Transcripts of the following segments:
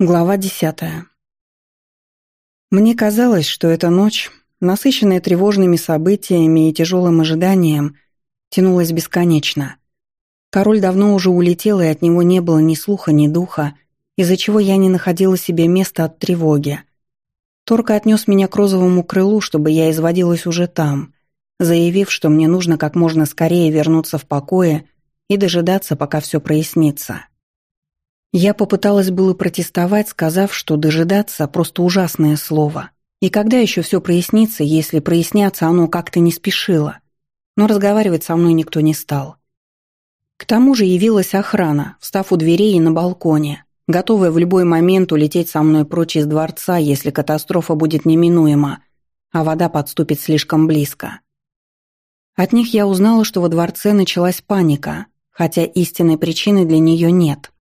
Глава десятая. Мне казалось, что эта ночь, насыщенная тревожными событиями и тяжелым ожиданием, тянулась бесконечно. Король давно уже улетел, и от него не было ни слуха, ни духа, из-за чего я не находила себе места от тревоги. Торка отнес меня к розовому крылу, чтобы я изводилась уже там, заявив, что мне нужно как можно скорее вернуться в покое и дожидаться, пока все прояснится. Я попыталась было протестовать, сказав, что дожидаться – просто ужасное слово. И когда еще все прояснится, если проясняться оно как-то не спешило? Но разговаривать со мной никто не стал. К тому же явилась охрана, встав у дверей и на балконе, готовая в любой момент улететь со мной прочь из дворца, если катастрофа будет неминуема, а вода подступит слишком близко. От них я узнала, что во дворце началась паника, хотя истинной причины для нее нет.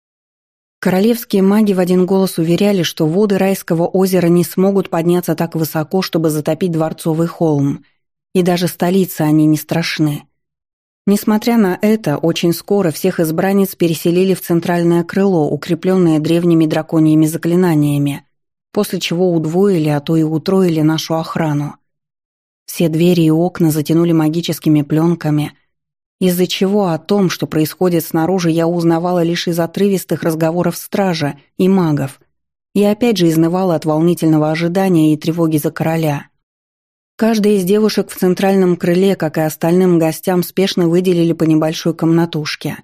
Королевские маги в один голос уверяли, что воды райского озера не смогут подняться так высоко, чтобы затопить дворцовый холм, и даже столицы они не страшны. Несмотря на это, очень скоро всех избранниц переселили в центральное крыло, укрепленное древними драконьими заклинаниями, после чего удвоили, а то и утроили нашу охрану. Все двери и окна затянули магическими пленками – из-за чего о том, что происходит снаружи, я узнавала лишь из отрывистых разговоров стража и магов, и опять же изнывала от волнительного ожидания и тревоги за короля. Каждая из девушек в центральном крыле, как и остальным гостям, спешно выделили по небольшой комнатушке.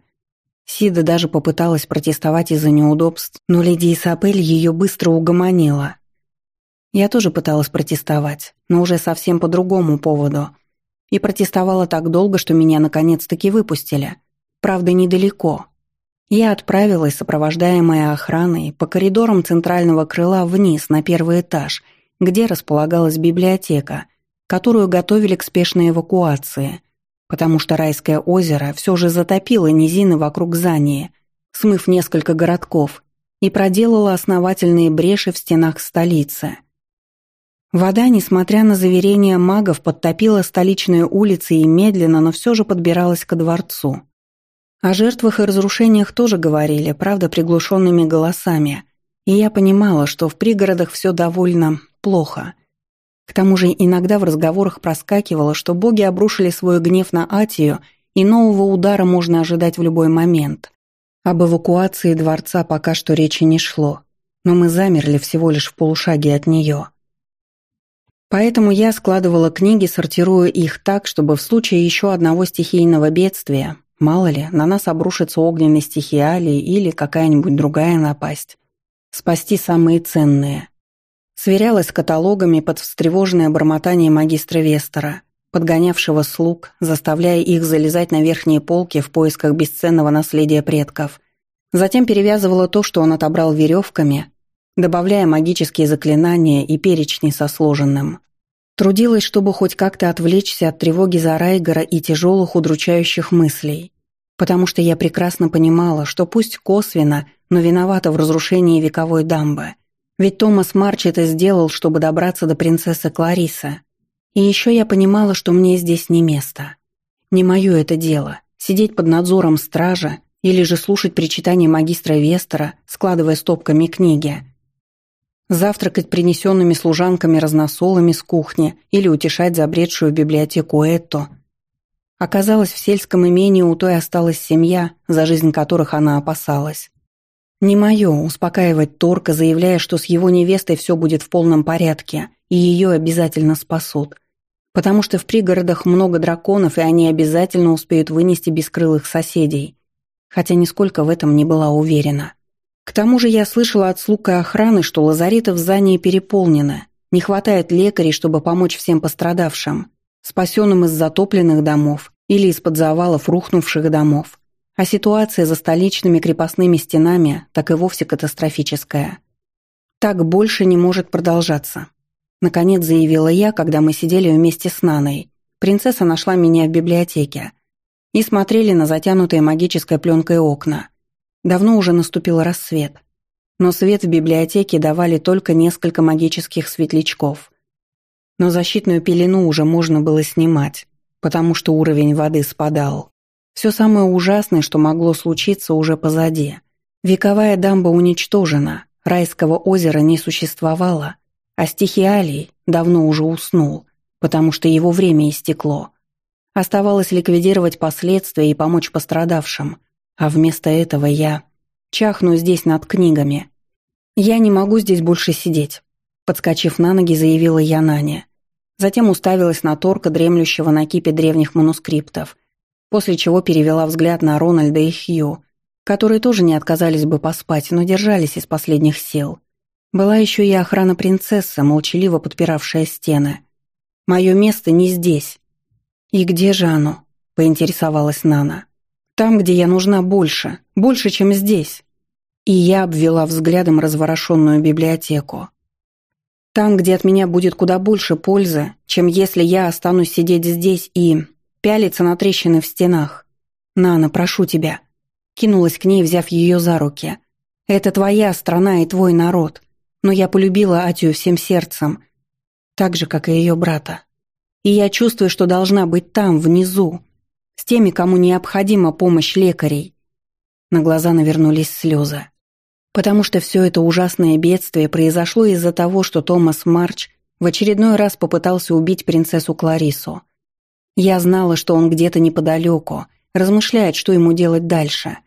Сида даже попыталась протестовать из-за неудобств, но леди Исапель ее быстро угомонила. Я тоже пыталась протестовать, но уже совсем по другому поводу – и протестовала так долго, что меня наконец-таки выпустили. Правда, недалеко. Я отправилась, сопровождаемая охраной, по коридорам центрального крыла вниз, на первый этаж, где располагалась библиотека, которую готовили к спешной эвакуации, потому что райское озеро все же затопило низины вокруг Зании, смыв несколько городков, и проделало основательные бреши в стенах столицы – Вода, несмотря на заверения магов, подтопила столичные улицы и медленно, но все же подбиралась ко дворцу. О жертвах и разрушениях тоже говорили, правда, приглушенными голосами, и я понимала, что в пригородах все довольно плохо. К тому же иногда в разговорах проскакивало, что боги обрушили свой гнев на Атию, и нового удара можно ожидать в любой момент. Об эвакуации дворца пока что речи не шло, но мы замерли всего лишь в полушаге от нее. Поэтому я складывала книги, сортируя их так, чтобы в случае еще одного стихийного бедствия, мало ли, на нас обрушится огненный стихиалий или какая-нибудь другая напасть, спасти самые ценные. Сверялась с каталогами под встревоженное бормотание магистра Вестера, подгонявшего слуг, заставляя их залезать на верхние полки в поисках бесценного наследия предков. Затем перевязывала то, что он отобрал веревками, добавляя магические заклинания и перечни со сложенным. Трудилась, чтобы хоть как-то отвлечься от тревоги за Райгора и тяжелых удручающих мыслей, потому что я прекрасно понимала, что пусть косвенно, но виновата в разрушении вековой дамбы. Ведь Томас Марч это сделал, чтобы добраться до принцессы Кларисы. И еще я понимала, что мне здесь не место. Не мое это дело — сидеть под надзором стража или же слушать причитания магистра Вестера, складывая стопками книги — завтракать принесенными служанками разносолами с кухни или утешать забредшую библиотеку Этто. Оказалось, в сельском имении у той осталась семья, за жизнь которых она опасалась. Не мое успокаивать Торка, заявляя, что с его невестой все будет в полном порядке, и ее обязательно спасут. Потому что в пригородах много драконов, и они обязательно успеют вынести бескрылых соседей. Хотя нисколько в этом не была уверена. К тому же я слышала от слуг охраны, что лазареты в Зании переполнены, не хватает лекарей, чтобы помочь всем пострадавшим, спасенным из затопленных домов или из-под завалов рухнувших домов. А ситуация за столичными крепостными стенами так и вовсе катастрофическая. Так больше не может продолжаться. Наконец заявила я, когда мы сидели вместе с Наной. Принцесса нашла меня в библиотеке и смотрели на затянутые магической пленкой окна – Давно уже наступил рассвет, но свет в библиотеке давали только несколько магических светлячков. Но защитную пелену уже можно было снимать, потому что уровень воды спадал. Все самое ужасное, что могло случиться, уже позади. Вековая дамба уничтожена, Райского озера не существовало, а стихиалий давно уже уснул, потому что его время истекло. Оставалось ликвидировать последствия и помочь пострадавшим, а вместо этого я чахну здесь над книгами. Я не могу здесь больше сидеть, подскочив на ноги, заявила я Нане. Затем уставилась на Торка, дремлющего на кипе древних манускриптов, после чего перевела взгляд на Рональда и Хью, которые тоже не отказались бы поспать, но держались из последних сил. Была еще и охрана принцессы, молчаливо подпиравшая стены. «Мое место не здесь». «И где же оно?» — поинтересовалась Нана. «Там, где я нужна больше, больше, чем здесь». И я обвела взглядом разворошенную библиотеку. Там, где от меня будет куда больше пользы, чем если я останусь сидеть здесь и пялиться на трещины в стенах. Нана, прошу тебя, кинулась к ней, взяв ее за руки. «Это твоя страна и твой народ, но я полюбила Атию всем сердцем, так же, как и ее брата. И я чувствую, что должна быть там, внизу, с теми, кому необходима помощь лекарей». На глаза навернулись слезы. Потому что все это ужасное бедствие произошло из-за того, что Томас Марч в очередной раз попытался убить принцессу Кларису. Я знала, что он где-то неподалеку, размышляет, что ему делать дальше.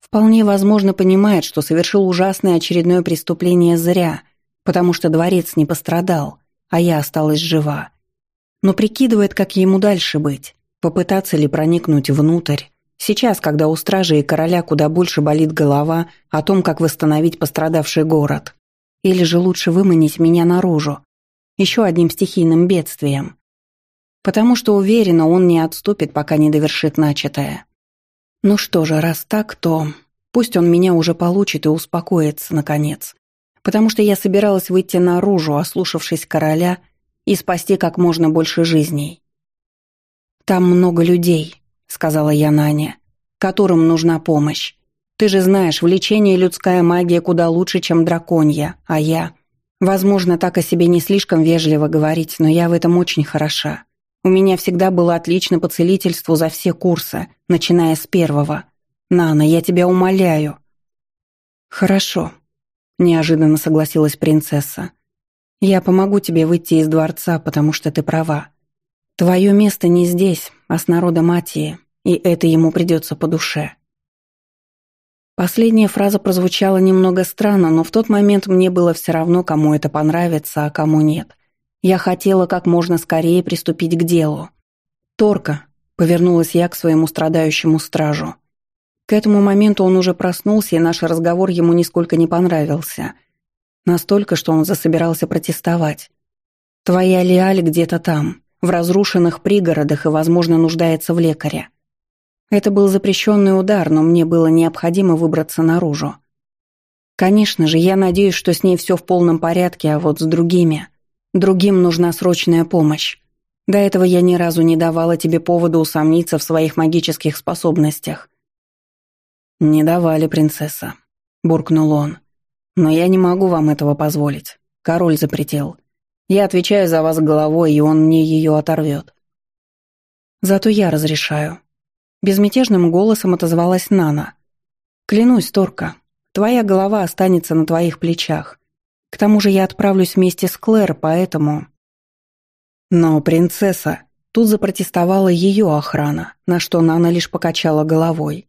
Вполне возможно, понимает, что совершил ужасное очередное преступление зря, потому что дворец не пострадал, а я осталась жива. Но прикидывает, как ему дальше быть, попытаться ли проникнуть внутрь. Сейчас, когда у стражи и короля куда больше болит голова о том, как восстановить пострадавший город. Или же лучше выманить меня наружу, еще одним стихийным бедствием. Потому что уверена, он не отступит, пока не довершит начатое. Ну что же, раз так, то пусть он меня уже получит и успокоится, наконец. Потому что я собиралась выйти наружу, ослушавшись короля, и спасти как можно больше жизней. «Там много людей», — сказала я Нане, — «которым нужна помощь. Ты же знаешь, в лечении людская магия куда лучше, чем драконья, а я...» Возможно, так о себе не слишком вежливо говорить, но я в этом очень хороша. У меня всегда было отлично по целительству за все курсы, начиная с первого. Нана, я тебя умоляю». «Хорошо», — неожиданно согласилась принцесса. «Я помогу тебе выйти из дворца, потому что ты права. Твое место не здесь, а с народом Атии, и это ему придется по душе». Последняя фраза прозвучала немного странно, но в тот момент мне было все равно, кому это понравится, а кому нет. Я хотела как можно скорее приступить к делу. «Торка», — повернулась я к своему страдающему стражу. К этому моменту он уже проснулся, и наш разговор ему нисколько не понравился. Настолько, что он засобирался протестовать. «Твоя Лиаль где-то там, в разрушенных пригородах и, возможно, нуждается в лекаре». Это был запрещенный удар, но мне было необходимо выбраться наружу. Конечно же, я надеюсь, что с ней все в полном порядке, а вот с другими... Другим нужна срочная помощь. До этого я ни разу не давала тебе повода усомниться в своих магических способностях. Не давали, принцесса, буркнул он. Но я не могу вам этого позволить. Король запретил. Я отвечаю за вас головой, и он мне ее оторвет. Зато я разрешаю. Безмятежным голосом отозвалась Нана. Клянусь, Торка, твоя голова останется на твоих плечах. К тому же я отправлюсь вместе с Клэр, поэтому...» Но принцесса... Тут запротестовала ее охрана, на что Нана лишь покачала головой.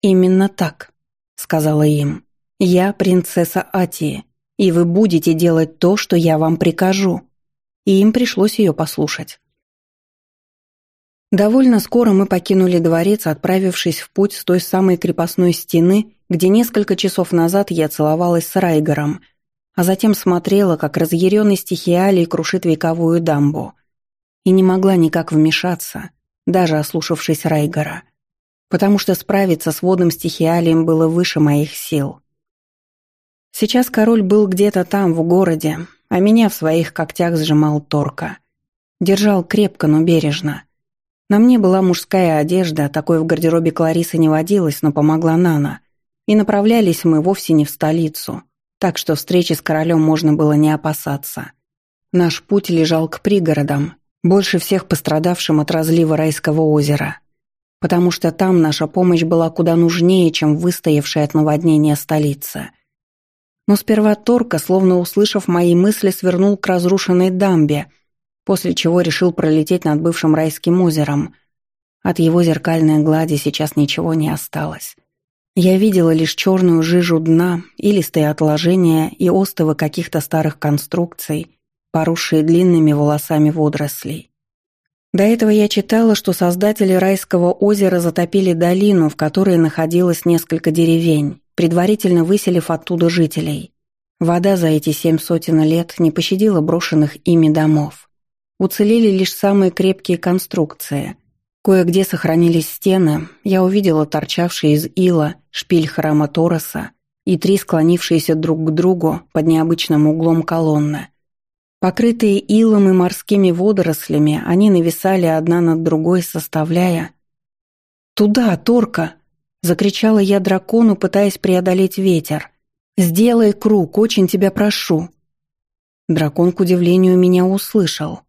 «Именно так», — сказала им. «Я принцесса Атии, и вы будете делать то, что я вам прикажу». И им пришлось ее послушать. Довольно скоро мы покинули дворец, отправившись в путь с той самой крепостной стены, где несколько часов назад я целовалась с Райгером — а затем смотрела, как разъяренный стихиалий крушит вековую дамбу. И не могла никак вмешаться, даже ослушавшись Райгора, потому что справиться с водным стихиалием было выше моих сил. Сейчас король был где-то там, в городе, а меня в своих когтях сжимал Торка. Держал крепко, но бережно. На мне была мужская одежда, такой в гардеробе Кларисы не водилось, но помогла Нана. И направлялись мы вовсе не в столицу, так что встречи с королем можно было не опасаться. Наш путь лежал к пригородам, больше всех пострадавшим от разлива Райского озера, потому что там наша помощь была куда нужнее, чем выстоявшая от наводнения столица. Но сперва Торка, словно услышав мои мысли, свернул к разрушенной дамбе, после чего решил пролететь над бывшим райским озером. От его зеркальной глади сейчас ничего не осталось. Я видела лишь черную жижу дна, илистые отложения и остовы каких-то старых конструкций, поросшие длинными волосами водорослей. До этого я читала, что создатели райского озера затопили долину, в которой находилось несколько деревень, предварительно выселив оттуда жителей. Вода за эти семь сотен лет не пощадила брошенных ими домов. Уцелели лишь самые крепкие конструкции. Кое-где сохранились стены, я увидела торчавшие из ила шпиль храма Тороса и три склонившиеся друг к другу под необычным углом колонны – Покрытые илом и морскими водорослями, они нависали одна над другой, составляя... «Туда, Торка!» — закричала я дракону, пытаясь преодолеть ветер. «Сделай круг, очень тебя прошу!» Дракон, к удивлению, меня услышал.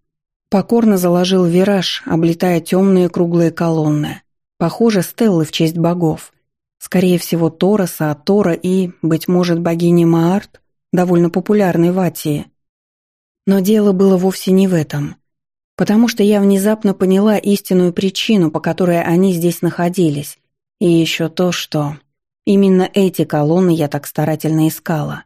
Покорно заложил вираж, облетая темные круглые колонны. Похоже, стеллы в честь богов. Скорее всего, Тороса, Тора и, быть может, богини Маарт, довольно популярной в Атии. Но дело было вовсе не в этом. Потому что я внезапно поняла истинную причину, по которой они здесь находились. И еще то, что... Именно эти колонны я так старательно искала.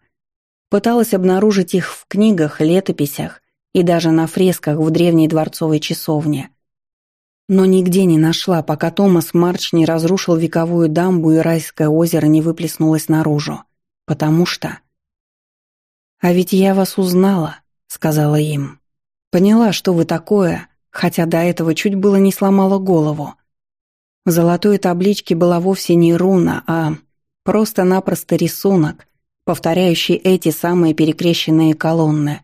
Пыталась обнаружить их в книгах, летописях и даже на фресках в древней дворцовой часовне. Но нигде не нашла, пока Томас Марч не разрушил вековую дамбу и райское озеро не выплеснулось наружу. Потому что... А ведь я вас узнала сказала им. Поняла, что вы такое, хотя до этого чуть было не сломала голову. В золотой табличке была вовсе не руна, а просто-напросто рисунок, повторяющий эти самые перекрещенные колонны.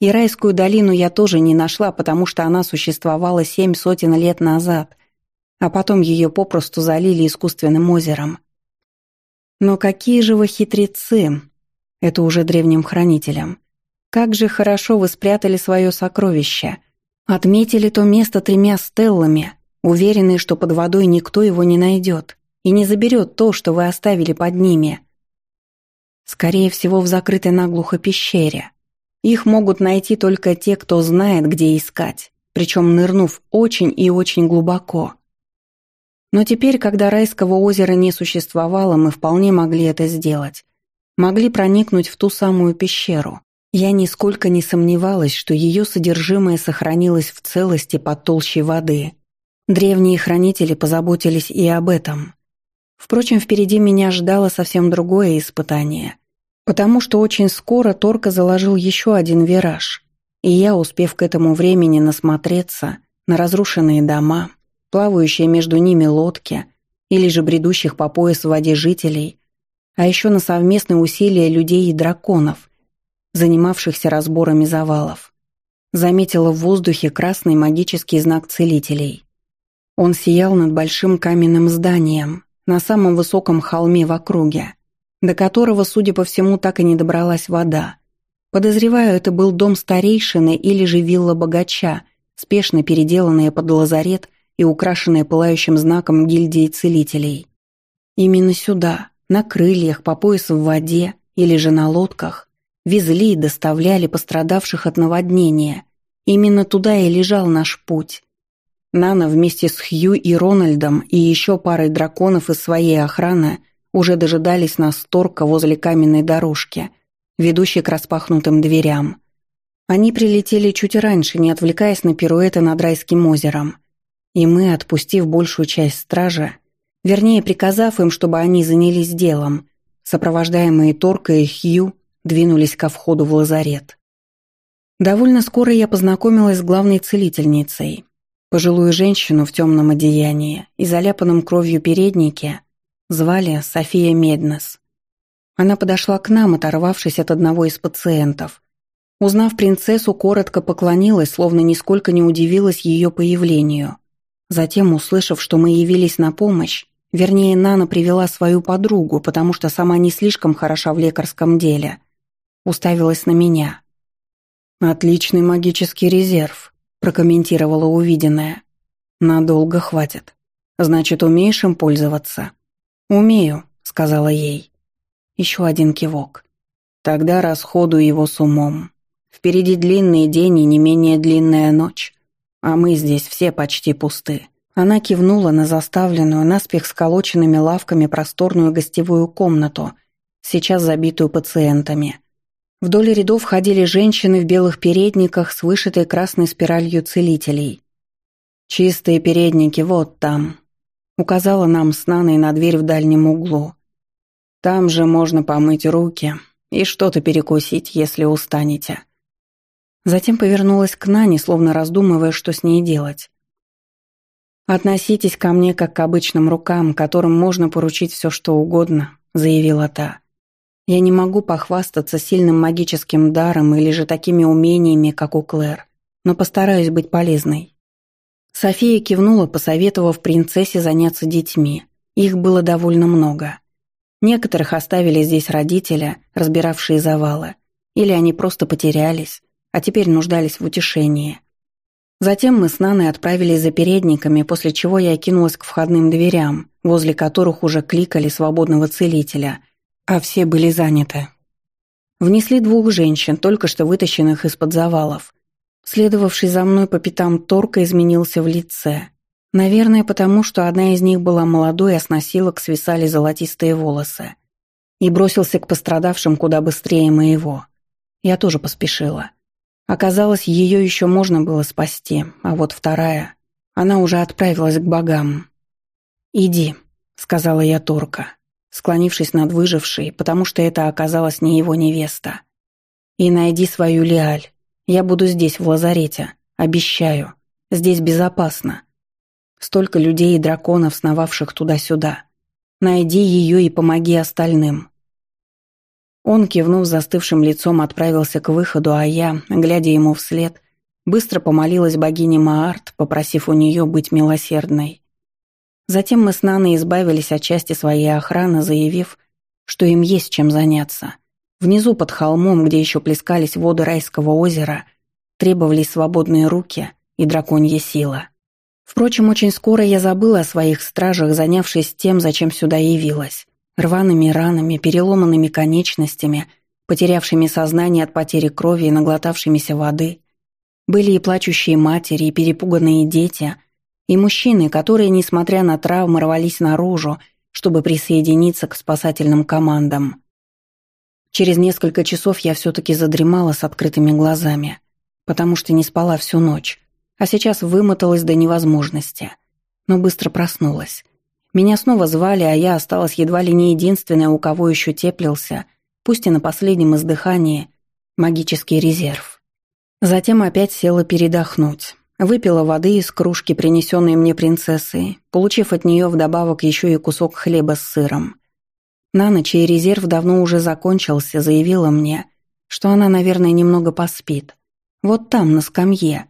И райскую долину я тоже не нашла, потому что она существовала семь сотен лет назад, а потом ее попросту залили искусственным озером. Но какие же вы хитрецы, это уже древним хранителям. Как же хорошо вы спрятали свое сокровище. Отметили то место тремя стеллами, уверенные, что под водой никто его не найдет и не заберет то, что вы оставили под ними. Скорее всего, в закрытой наглухо пещере. Их могут найти только те, кто знает, где искать, причем нырнув очень и очень глубоко. Но теперь, когда райского озера не существовало, мы вполне могли это сделать. Могли проникнуть в ту самую пещеру. Я нисколько не сомневалась, что ее содержимое сохранилось в целости под толщей воды. Древние хранители позаботились и об этом. Впрочем, впереди меня ждало совсем другое испытание. Потому что очень скоро Торка заложил еще один вираж, и я, успев к этому времени насмотреться на разрушенные дома, плавающие между ними лодки или же бредущих по пояс в воде жителей, а еще на совместные усилия людей и драконов – занимавшихся разборами завалов. Заметила в воздухе красный магический знак целителей. Он сиял над большим каменным зданием на самом высоком холме в округе, до которого, судя по всему, так и не добралась вода. Подозреваю, это был дом старейшины или же вилла богача, спешно переделанная под лазарет и украшенная пылающим знаком гильдии целителей. Именно сюда, на крыльях, по пояс в воде или же на лодках, Везли и доставляли пострадавших от наводнения. Именно туда и лежал наш путь. Нана вместе с Хью и Рональдом и еще парой драконов из своей охраны уже дожидались нас торка возле каменной дорожки, ведущей к распахнутым дверям. Они прилетели чуть раньше, не отвлекаясь на пируэты над райским озером. И мы, отпустив большую часть стража, вернее, приказав им, чтобы они занялись делом, сопровождаемые Торка и Хью, двинулись ко входу в лазарет. Довольно скоро я познакомилась с главной целительницей. Пожилую женщину в темном одеянии и заляпанном кровью переднике звали София Меднес. Она подошла к нам, оторвавшись от одного из пациентов. Узнав принцессу, коротко поклонилась, словно нисколько не удивилась ее появлению. Затем, услышав, что мы явились на помощь, вернее, Нана привела свою подругу, потому что сама не слишком хороша в лекарском деле – уставилась на меня. «Отличный магический резерв», — прокомментировала увиденное. «Надолго хватит. Значит, умеешь им пользоваться?» «Умею», — сказала ей. Еще один кивок. Тогда расходуй его с умом. Впереди длинный день и не менее длинная ночь, а мы здесь все почти пусты». Она кивнула на заставленную, наспех сколоченными лавками просторную гостевую комнату, сейчас забитую пациентами. Вдоль рядов ходили женщины в белых передниках с вышитой красной спиралью целителей. «Чистые передники вот там», — указала нам с Наной на дверь в дальнем углу. «Там же можно помыть руки и что-то перекусить, если устанете». Затем повернулась к Нане, словно раздумывая, что с ней делать. «Относитесь ко мне как к обычным рукам, которым можно поручить все, что угодно», — заявила та. «Я не могу похвастаться сильным магическим даром или же такими умениями, как у Клэр, но постараюсь быть полезной». София кивнула, посоветовав принцессе заняться детьми. Их было довольно много. Некоторых оставили здесь родители, разбиравшие завалы, или они просто потерялись, а теперь нуждались в утешении. Затем мы с Наной отправились за передниками, после чего я кинулась к входным дверям, возле которых уже кликали свободного целителя, а все были заняты. Внесли двух женщин, только что вытащенных из-под завалов. Следовавший за мной по пятам Торка изменился в лице. Наверное, потому что одна из них была молодой, а с носилок свисали золотистые волосы. И бросился к пострадавшим куда быстрее моего. Я тоже поспешила. Оказалось, ее еще можно было спасти, а вот вторая, она уже отправилась к богам. «Иди», — сказала я Торка, склонившись над выжившей, потому что это оказалась не его невеста. «И найди свою Лиаль. Я буду здесь, в лазарете. Обещаю. Здесь безопасно. Столько людей и драконов, сновавших туда-сюда. Найди ее и помоги остальным. Он, кивнув застывшим лицом, отправился к выходу, а я, глядя ему вслед, быстро помолилась богине Маарт, попросив у нее быть милосердной. Затем мы с Наной избавились от части своей охраны, заявив, что им есть чем заняться. Внизу под холмом, где еще плескались воды райского озера, требовались свободные руки и драконья сила. Впрочем, очень скоро я забыла о своих стражах, занявшись тем, зачем сюда явилась рваными ранами, переломанными конечностями, потерявшими сознание от потери крови и наглотавшимися воды. Были и плачущие матери, и перепуганные дети, и мужчины, которые, несмотря на травмы, рвались наружу, чтобы присоединиться к спасательным командам. Через несколько часов я все-таки задремала с открытыми глазами, потому что не спала всю ночь, а сейчас вымоталась до невозможности, но быстро проснулась. Меня снова звали, а я осталась едва ли не единственная, у кого еще теплился, пусть и на последнем издыхании, магический резерв. Затем опять села передохнуть. Выпила воды из кружки, принесенной мне принцессой, получив от нее вдобавок еще и кусок хлеба с сыром. На ночь чей резерв давно уже закончился, заявила мне, что она, наверное, немного поспит. Вот там, на скамье.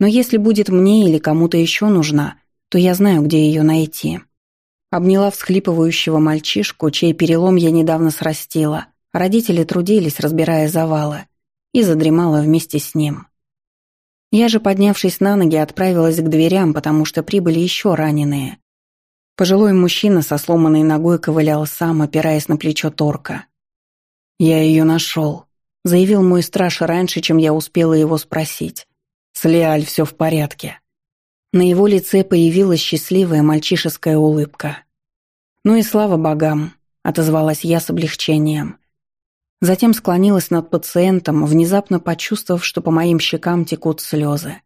Но если будет мне или кому-то еще нужна, то я знаю, где ее найти. Обняла всхлипывающего мальчишку, чей перелом я недавно срастила. Родители трудились, разбирая завалы, и задремала вместе с ним. Я же, поднявшись на ноги, отправилась к дверям, потому что прибыли еще раненые. Пожилой мужчина со сломанной ногой ковылял сам, опираясь на плечо Торка. «Я ее нашел», — заявил мой страж раньше, чем я успела его спросить. «С Леаль все в порядке». На его лице появилась счастливая мальчишеская улыбка. «Ну и слава богам», — отозвалась я с облегчением. Затем склонилась над пациентом, внезапно почувствовав, что по моим щекам текут слезы.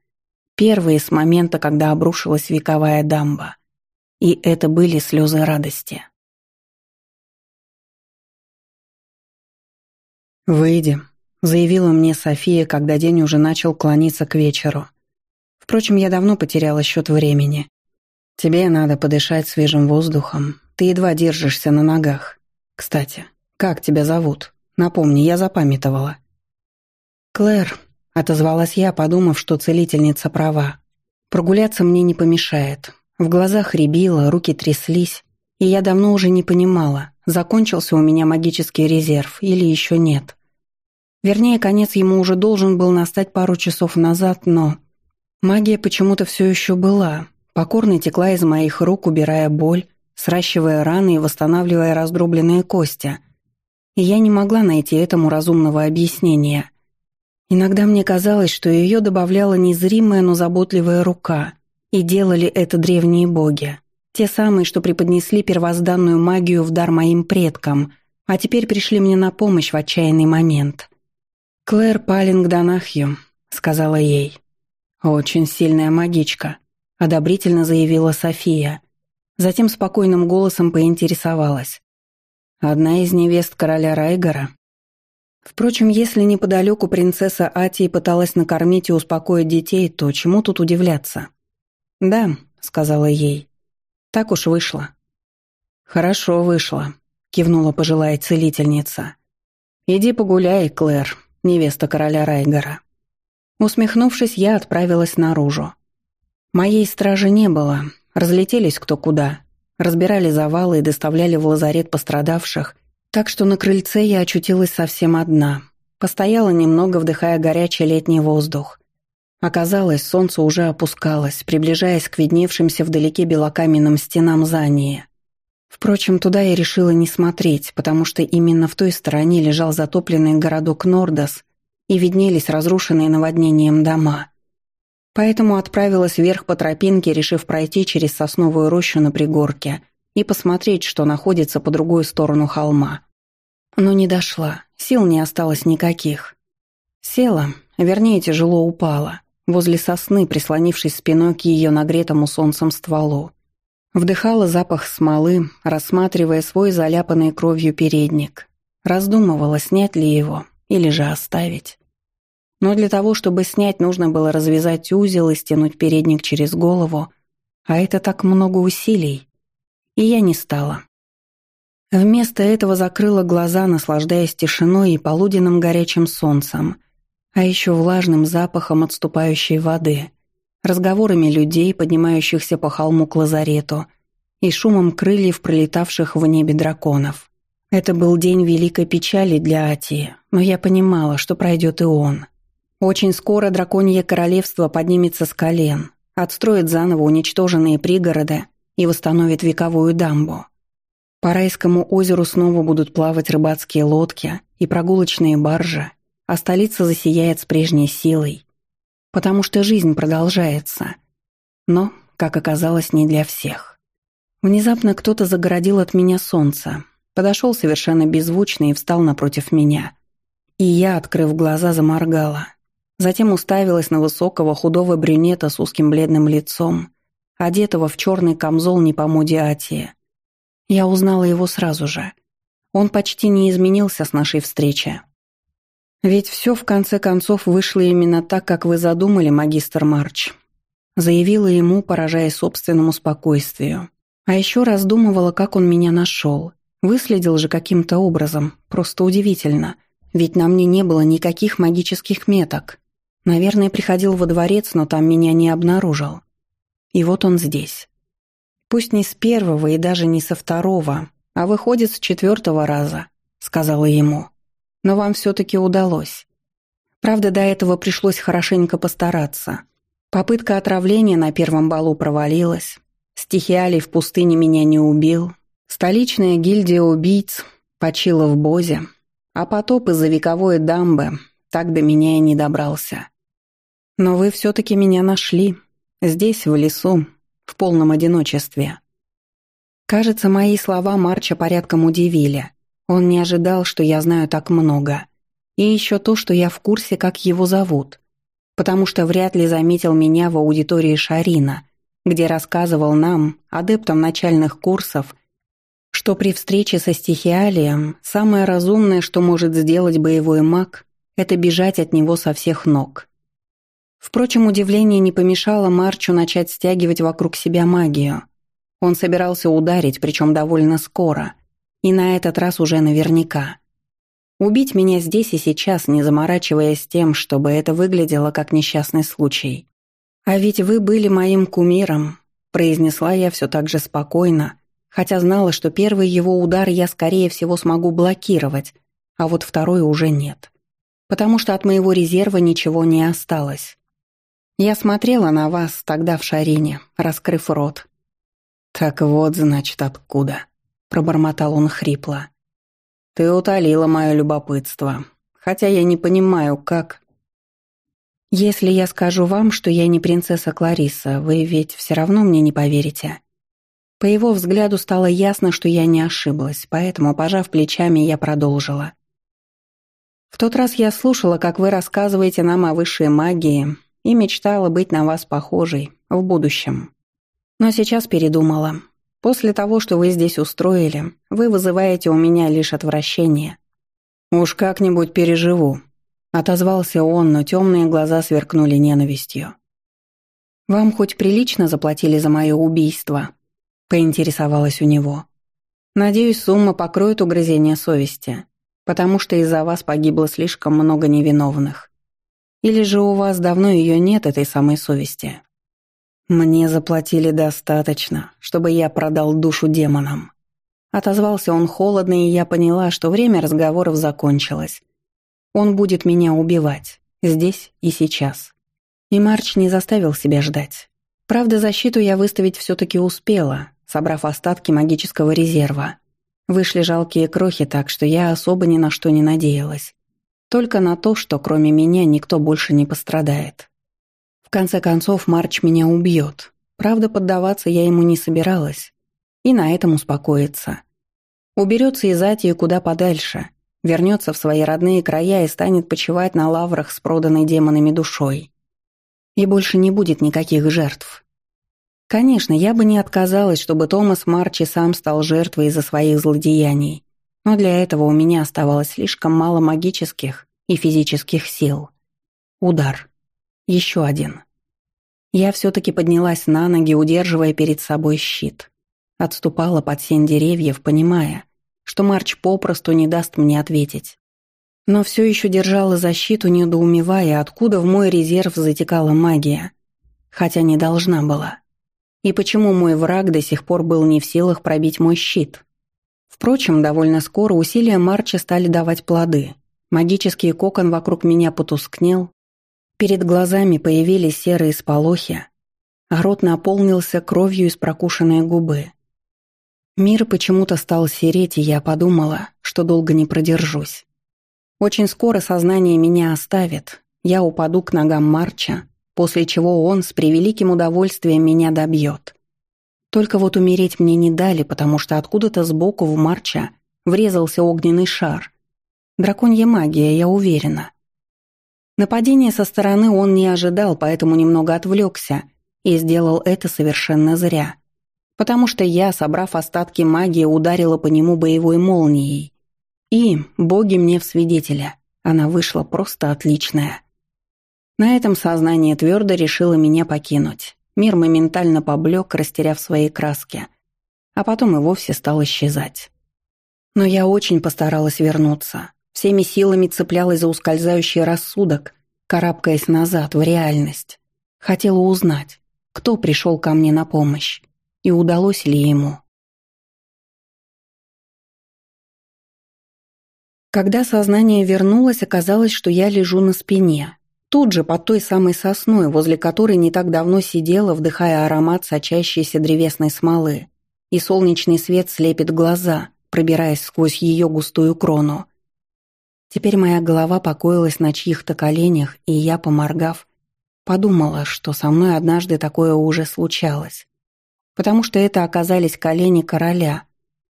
Первые с момента, когда обрушилась вековая дамба. И это были слезы радости. «Выйди», — заявила мне София, когда день уже начал клониться к вечеру. Впрочем, я давно потеряла счет времени. Тебе надо подышать свежим воздухом, ты едва держишься на ногах. Кстати, как тебя зовут? Напомни, я запамятовала». «Клэр», — отозвалась я, подумав, что целительница права. «Прогуляться мне не помешает. В глазах рябило, руки тряслись, и я давно уже не понимала, закончился у меня магический резерв или еще нет. Вернее, конец ему уже должен был настать пару часов назад, но... Магия почему-то все еще была, покорно текла из моих рук, убирая боль, сращивая раны и восстанавливая раздробленные кости. И я не могла найти этому разумного объяснения. Иногда мне казалось, что ее добавляла незримая, но заботливая рука, и делали это древние боги. Те самые, что преподнесли первозданную магию в дар моим предкам, а теперь пришли мне на помощь в отчаянный момент. «Клэр Палинг Донахью», — сказала ей. «Очень сильная магичка», — одобрительно заявила София. Затем спокойным голосом поинтересовалась. «Одна из невест короля Райгора?» Впрочем, если неподалеку принцесса Атии пыталась накормить и успокоить детей, то чему тут удивляться? «Да», — сказала ей. «Так уж вышло». «Хорошо вышло», — кивнула пожилая целительница. «Иди погуляй, Клэр, невеста короля Райгора». Усмехнувшись, я отправилась наружу. Моей стражи не было, разлетелись кто куда, разбирали завалы и доставляли в лазарет пострадавших, так что на крыльце я очутилась совсем одна. Постояла немного, вдыхая горячий летний воздух. Оказалось, солнце уже опускалось, приближаясь к видневшимся вдалеке белокаменным стенам Зании. Впрочем, туда я решила не смотреть, потому что именно в той стороне лежал затопленный городок Нордос и виднелись разрушенные наводнением дома. Поэтому отправилась вверх по тропинке, решив пройти через сосновую рощу на пригорке и посмотреть, что находится по другую сторону холма. Но не дошла, сил не осталось никаких. Села, вернее, тяжело упала, возле сосны, прислонившись спиной к ее нагретому солнцем стволу. Вдыхала запах смолы, рассматривая свой заляпанный кровью передник. Раздумывала, снять ли его или же оставить. Но для того, чтобы снять, нужно было развязать узел и стянуть передник через голову, а это так много усилий. И я не стала. Вместо этого закрыла глаза, наслаждаясь тишиной и полуденным горячим солнцем, а еще влажным запахом отступающей воды, разговорами людей, поднимающихся по холму к лазарету, и шумом крыльев, пролетавших в небе драконов. Это был день великой печали для Атии, но я понимала, что пройдет и он. Очень скоро драконье королевство поднимется с колен, отстроит заново уничтоженные пригороды и восстановит вековую дамбу. По райскому озеру снова будут плавать рыбацкие лодки и прогулочные баржи, а столица засияет с прежней силой. Потому что жизнь продолжается. Но, как оказалось, не для всех. Внезапно кто-то загородил от меня солнце, подошел совершенно беззвучно и встал напротив меня. И я, открыв глаза, заморгала – Затем уставилась на высокого худого брюнета с узким бледным лицом, одетого в черный камзол не по моде Атии. Я узнала его сразу же. Он почти не изменился с нашей встречи. «Ведь все в конце концов вышло именно так, как вы задумали, магистр Марч», заявила ему, поражая собственному спокойствию. А еще раздумывала, как он меня нашел. Выследил же каким-то образом, просто удивительно, ведь на мне не было никаких магических меток. Наверное, приходил во дворец, но там меня не обнаружил. И вот он здесь. Пусть не с первого и даже не со второго, а выходит с четвертого раза, сказала ему. Но вам все-таки удалось. Правда, до этого пришлось хорошенько постараться. Попытка отравления на первом балу провалилась. Стихиалий в пустыне меня не убил. Столичная гильдия убийц почила в Бозе. А потоп из-за вековой дамбы так до меня и не добрался. Но вы все-таки меня нашли. Здесь, в лесу, в полном одиночестве. Кажется, мои слова Марча порядком удивили. Он не ожидал, что я знаю так много. И еще то, что я в курсе, как его зовут. Потому что вряд ли заметил меня в аудитории Шарина, где рассказывал нам, адептам начальных курсов, что при встрече со стихиалием самое разумное, что может сделать боевой маг, это бежать от него со всех ног. Впрочем, удивление не помешало Марчу начать стягивать вокруг себя магию. Он собирался ударить, причем довольно скоро, и на этот раз уже наверняка. Убить меня здесь и сейчас, не заморачиваясь тем, чтобы это выглядело как несчастный случай. «А ведь вы были моим кумиром», — произнесла я все так же спокойно, хотя знала, что первый его удар я, скорее всего, смогу блокировать, а вот второй уже нет потому что от моего резерва ничего не осталось. Я смотрела на вас тогда в шарине, раскрыв рот. «Так вот, значит, откуда», — пробормотал он хрипло. Ты утолила мое любопытство, хотя я не понимаю, как... Если я скажу вам, что я не принцесса Клариса, вы ведь все равно мне не поверите. По его взгляду стало ясно, что я не ошиблась, поэтому, пожав плечами, я продолжила. В тот раз я слушала, как вы рассказываете нам о высшей магии, и мечтала быть на вас похожей в будущем. Но сейчас передумала. После того, что вы здесь устроили, вы вызываете у меня лишь отвращение. Уж как-нибудь переживу, отозвался он, но темные глаза сверкнули ненавистью. Вам хоть прилично заплатили за мое убийство? поинтересовалась у него. Надеюсь, сумма покроет угрызение совести, потому что из-за вас погибло слишком много невиновных. Или же у вас давно ее нет, этой самой совести? «Мне заплатили достаточно, чтобы я продал душу демонам». Отозвался он холодно, и я поняла, что время разговоров закончилось. Он будет меня убивать, здесь и сейчас. И Марч не заставил себя ждать. Правда, защиту я выставить все-таки успела, собрав остатки магического резерва. Вышли жалкие крохи, так что я особо ни на что не надеялась. Только на то, что кроме меня никто больше не пострадает. В конце концов, Марч меня убьет. Правда, поддаваться я ему не собиралась. И на этом успокоится. Уберется из Атии куда подальше, вернется в свои родные края и станет почивать на лаврах с проданной демонами душой. И больше не будет никаких жертв. Конечно, я бы не отказалась, чтобы Томас Марчи сам стал жертвой из-за своих злодеяний, но для этого у меня оставалось слишком мало магических и физических сил. Удар. Еще один. Я все-таки поднялась на ноги, удерживая перед собой щит. Отступала под сень деревьев, понимая, что Марч попросту не даст мне ответить. Но все еще держала защиту, недоумевая, откуда в мой резерв затекала магия, хотя не должна была. И почему мой враг до сих пор был не в силах пробить мой щит? Впрочем, довольно скоро усилия Марча стали давать плоды. Магический кокон вокруг меня потускнел, Перед глазами появились серые сполохи, а рот наполнился кровью из прокушенной губы. Мир почему-то стал сереть, и я подумала, что долго не продержусь. Очень скоро сознание меня оставит, я упаду к ногам Марча, после чего он с превеликим удовольствием меня добьет. Только вот умереть мне не дали, потому что откуда-то сбоку в Марча врезался огненный шар. Драконья магия, я уверена. Нападения со стороны он не ожидал, поэтому немного отвлекся и сделал это совершенно зря. Потому что я, собрав остатки магии, ударила по нему боевой молнией. И, боги мне в свидетеля, она вышла просто отличная. На этом сознание твердо решило меня покинуть. Мир моментально поблек, растеряв свои краски. А потом и вовсе стал исчезать. Но я очень постаралась вернуться. Всеми силами цеплялась за ускользающий рассудок, карабкаясь назад, в реальность. Хотела узнать, кто пришел ко мне на помощь, и удалось ли ему. Когда сознание вернулось, оказалось, что я лежу на спине. Тут же, под той самой сосной, возле которой не так давно сидела, вдыхая аромат сочащейся древесной смолы. И солнечный свет слепит глаза, пробираясь сквозь ее густую крону. Теперь моя голова покоилась на чьих-то коленях, и я, поморгав, подумала, что со мной однажды такое уже случалось. Потому что это оказались колени короля,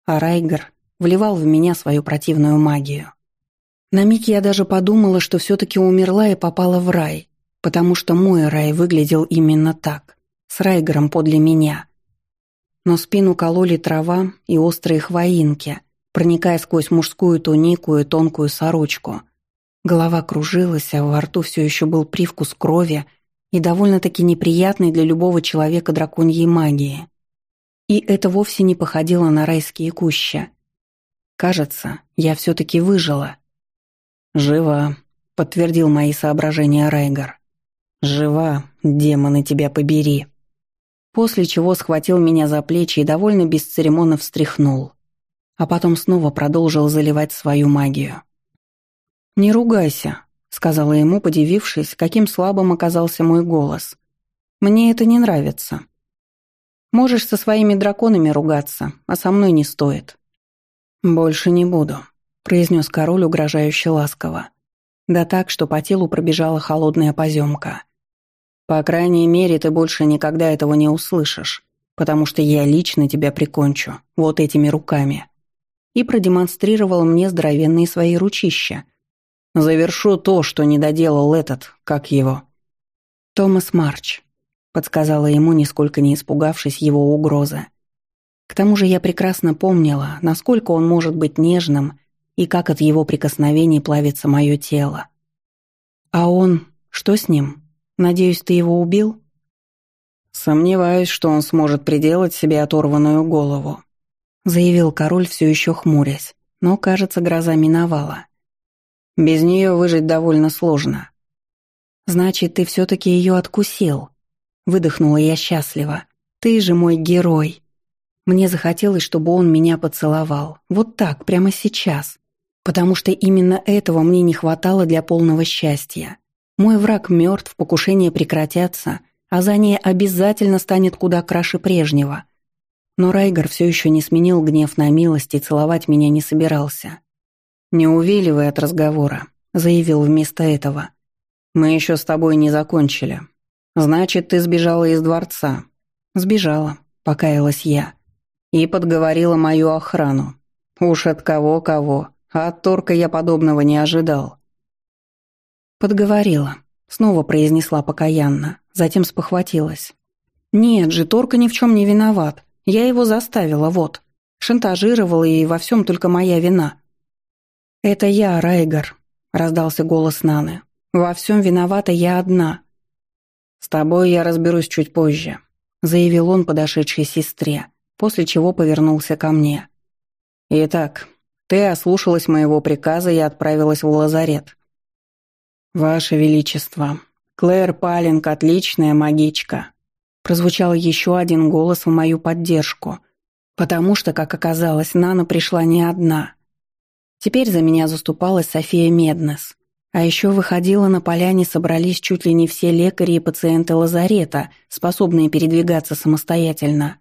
а Райгер вливал в меня свою противную магию. На миг я даже подумала, что все-таки умерла и попала в рай, потому что мой рай выглядел именно так, с Райгером подле меня. Но спину кололи трава и острые хвоинки, проникая сквозь мужскую тунику и тонкую сорочку. Голова кружилась, а во рту все еще был привкус крови и довольно-таки неприятный для любого человека драконьей магии. И это вовсе не походило на райские куща. Кажется, я все-таки выжила. «Жива», — подтвердил мои соображения Райгар. «Жива, демоны тебя побери». После чего схватил меня за плечи и довольно бесцеремонно встряхнул а потом снова продолжил заливать свою магию. «Не ругайся», — сказала ему, подивившись, каким слабым оказался мой голос. «Мне это не нравится. Можешь со своими драконами ругаться, а со мной не стоит». «Больше не буду», — произнес король угрожающе ласково. Да так, что по телу пробежала холодная поземка. «По крайней мере, ты больше никогда этого не услышишь, потому что я лично тебя прикончу, вот этими руками». И продемонстрировал мне здоровенные свои ручища. «Завершу то, что не доделал этот, как его». «Томас Марч», — подсказала ему, нисколько не испугавшись его угрозы. К тому же я прекрасно помнила, насколько он может быть нежным и как от его прикосновений плавится мое тело. А он... Что с ним? Надеюсь, ты его убил? Сомневаюсь, что он сможет приделать себе оторванную голову, заявил король все еще хмурясь, но, кажется, гроза миновала. Без нее выжить довольно сложно. Значит, ты все-таки ее откусил. Выдохнула я счастливо. Ты же мой герой. Мне захотелось, чтобы он меня поцеловал. Вот так, прямо сейчас потому что именно этого мне не хватало для полного счастья. Мой враг мертв, покушения прекратятся, а за ней обязательно станет куда краше прежнего. Но Райгар все еще не сменил гнев на милость и целовать меня не собирался. «Не увиливай от разговора», — заявил вместо этого. «Мы еще с тобой не закончили. Значит, ты сбежала из дворца». «Сбежала», — покаялась я. «И подговорила мою охрану. Уж от кого-кого, а от Торка я подобного не ожидал. Подговорила. Снова произнесла покаянно, затем спохватилась. «Нет же, Торка ни в чем не виноват. Я его заставила, вот. Шантажировала, и во всем только моя вина». «Это я, Райгар», — раздался голос Наны. «Во всем виновата я одна». «С тобой я разберусь чуть позже», — заявил он подошедшей сестре, после чего повернулся ко мне. «Итак, ты ослушалась моего приказа и отправилась в лазарет. Ваше Величество, Клэр Палинг – отличная магичка. Прозвучал еще один голос в мою поддержку, потому что, как оказалось, Нана пришла не одна. Теперь за меня заступалась София Меднес. А еще выходила на поляне собрались чуть ли не все лекари и пациенты лазарета, способные передвигаться самостоятельно.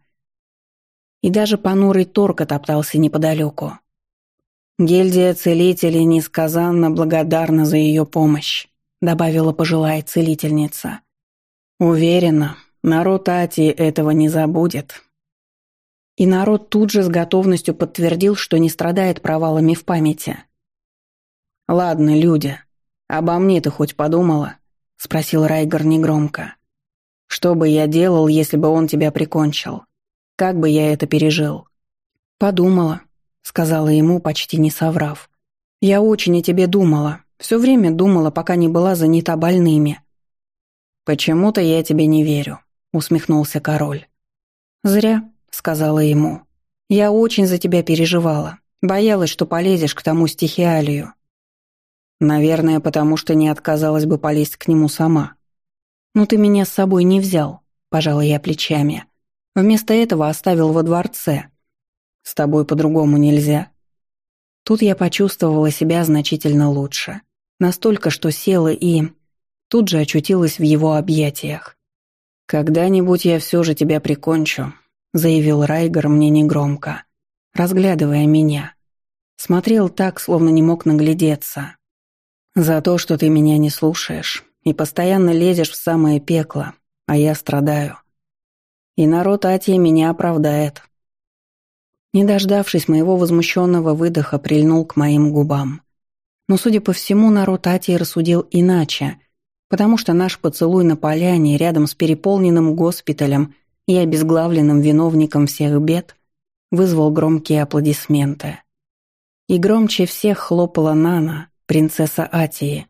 И даже понурый торка топтался неподалеку. «Гильдия целителей несказанно благодарна за ее помощь», добавила пожилая целительница. «Уверена, народ Атии этого не забудет». И народ тут же с готовностью подтвердил, что не страдает провалами в памяти. «Ладно, люди, обо мне ты хоть подумала?» — спросил Райгар негромко. «Что бы я делал, если бы он тебя прикончил? Как бы я это пережил?» «Подумала», сказала ему, почти не соврав. «Я очень о тебе думала. Все время думала, пока не была занята больными». «Почему-то я тебе не верю», — усмехнулся король. «Зря», — сказала ему. «Я очень за тебя переживала. Боялась, что полезешь к тому стихиалию». «Наверное, потому что не отказалась бы полезть к нему сама». «Но ты меня с собой не взял», — пожала я плечами. «Вместо этого оставил во дворце». С тобой по-другому нельзя. Тут я почувствовала себя значительно лучше. Настолько, что села и... Тут же очутилась в его объятиях. «Когда-нибудь я все же тебя прикончу», — заявил Райгер мне негромко, разглядывая меня. Смотрел так, словно не мог наглядеться. «За то, что ты меня не слушаешь и постоянно лезешь в самое пекло, а я страдаю. И народ Атия меня оправдает, не дождавшись моего возмущенного выдоха, прильнул к моим губам. Но, судя по всему, народ Атии рассудил иначе, потому что наш поцелуй на поляне рядом с переполненным госпиталем и обезглавленным виновником всех бед вызвал громкие аплодисменты. И громче всех хлопала Нана, принцесса Атии,